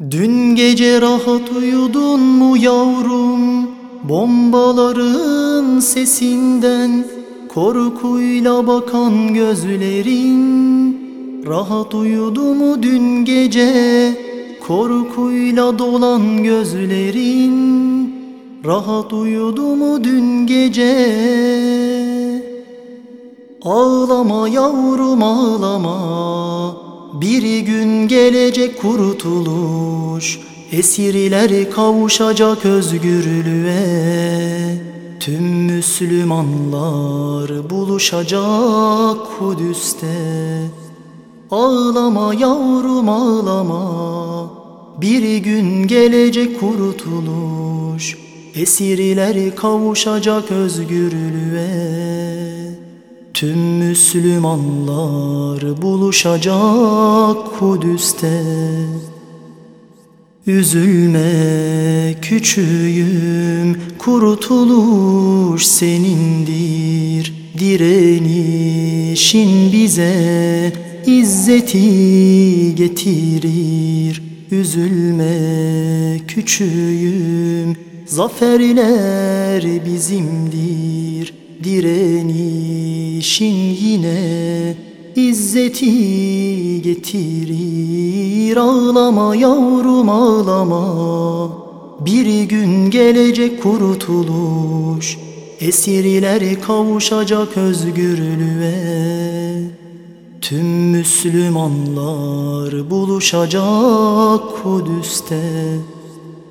Dün gece rahat uyudun mu yavrum? Bombaların sesinden korkuyla bakan gözlerin. Rahat uyudu mu dün gece? Korkuyla dolan gözlerin. Rahat uyudu mu dün gece? Ağlama yavrum ağlama Bir gün gelecek kurtuluş Esirler kavuşacak özgürlüğe. Tüm Müslümanlar buluşacak Kudüs'te. Ağlama yavrum ağlama. Bir gün gelecek kurtuluş Esirler kavuşacak özgürlüğe Tüm Müslümanlar buluşacak Kudüs'te. Üzülme küçüğüm kurtuluş senindir. Direnişin bize izzeti getirir. Üzülme küçüğüm zaferler bizimdir Direnişin yine izzeti getirir. Ağlama yavrum ağlama. Bir gün gelecek kurtuluş. Esirler kavuşacak özgürlüğe. Tüm Müslümanlar buluşacak Kudüs'te.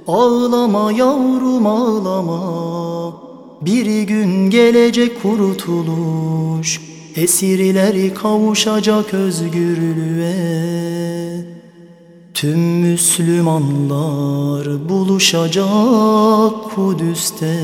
Ağlama yavrum ağlama Bir gün gelecek kurtuluş Esirler kavuşacak özgürlüğe. Tüm Müslümanlar buluşacak Kudüs'te